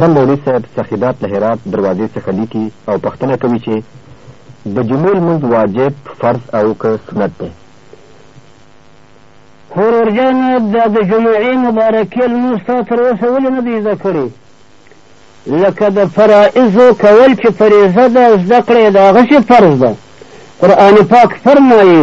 ښه مولوي صاحب سخيدات له هرات دروازې څخه ليکي او پښتنه کوي چي د جمعې لمونځ واجب فرض او که سنت دی. خو ورورجانه دا د جمعې مبارکې لمونځ تا تر اوسه ولې نه دی زده کړی لکه د فرائضو کول چې فریضه ده زده کړه یې د هغسې فرض ده قرآن پاک فرمایي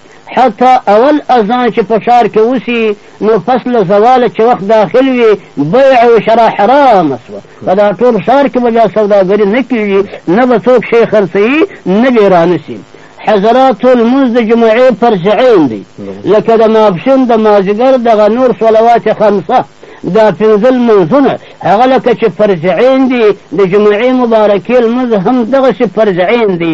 حتی اول اذان چې په ښار کې وشي نو پس له زواله چې وخت داخل وي بیع او شرا حرامه شوه په دا ټول ښار کې به بیا سوداګري نه کېږي نه به څوک شی خرڅوي نه به یې رانشي حضرات لمونځ د جمعې فرض عین دی لکه د ماپښین د مازدیګر دغه نور صلوات خمسه دا پنځه لمونځونه هغه لکه چې فرض عین دي د جمعې مبارکې لمونځ هم دغسې فرض عین دي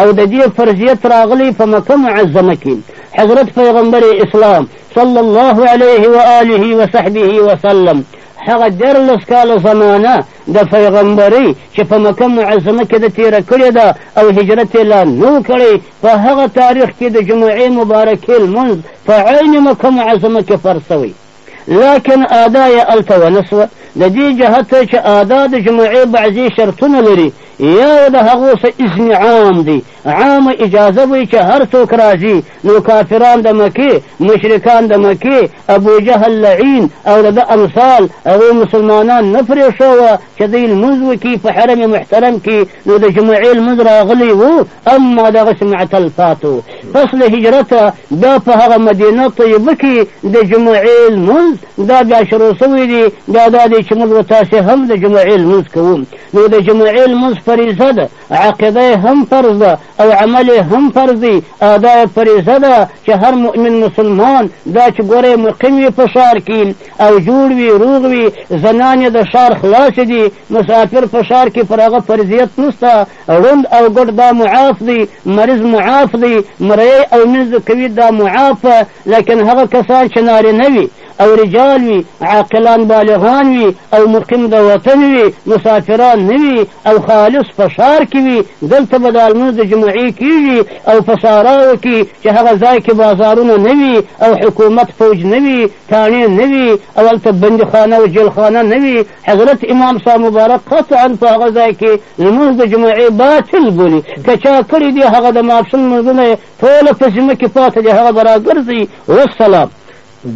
او د دې فرضیت راغلی په مکه معظمه کې حضرت پیغمبر اسلام صلی الله علیه و آله و صحبه وسلم هغه دیارلس کاله زمانه د پیغمبرۍ چې په مکه معظمه کې د تېره کړې ده او هجرت یې لا نه و کړی په هغه تاریخ کې د جمعې مبارکې لمونځ په عین مکه معظمه کې فرض سوی لکن ادا يې هلته ونه شوه، د دې جهته چې ادا د جماعې بعضې شرطونه لري، يو د هغو څخه اذن عام دی، عامه اجازه وي چې هر څوک راځي، نو کافران د مکې، مشرکان د مکې، ابوجهل لعين او د ده امثال هغو مسلمانان نه پرېښووه که دی لمونځ وکړي په حرم محترم کې نو د جمعې لمونځ راغلی و اما دغسې معطل پاتې و پس له هجرته بیا په هغه مدینه طیبه کې د جمعې لمونځ دا بیا شروع شوی دی دا دا دی چې موږ تاسې هم د جمعې لمونځ کوو نو د جمعې لمونځ فریضه ده عقیده هم فرض ده او عمل یې هم فرض دی او دا یې فریضه ده چې هر مؤمن مسلمان دا چې ګوره مقیم وي په ښار کې او جوړ وي روغ وي زنان یې د ښار خلاصې دي مسافر په ښار کې پر هغه فرضیت نشته ړوند او ګډ دا معاف دی مریض معاف دی مریی او منځ کوي دا معاف لیکن هغه کسان چې نارینه وي او رجال وي عاقلان بالغان وي او مقیم د وطن وي مسافران نه وي او خالص په ښار کې وي دلته به دا لمونځ د جمعې کېږي او په صحراوو کې چې هغه ځای کې بازارونه نه وي او حکومت فوج نه وي تاڼې نه وي او هلته بندیخانه او جېلخانه نه وي حضرت امام صاحب مبارک قطعا په هغه ځای کې لمونځ د جمعې باطل بولي که چا کړي دي هغه د ماپښین لمونځونه یې ټوله په ذمه کې پاتې دي هغه به راګرځي والسلام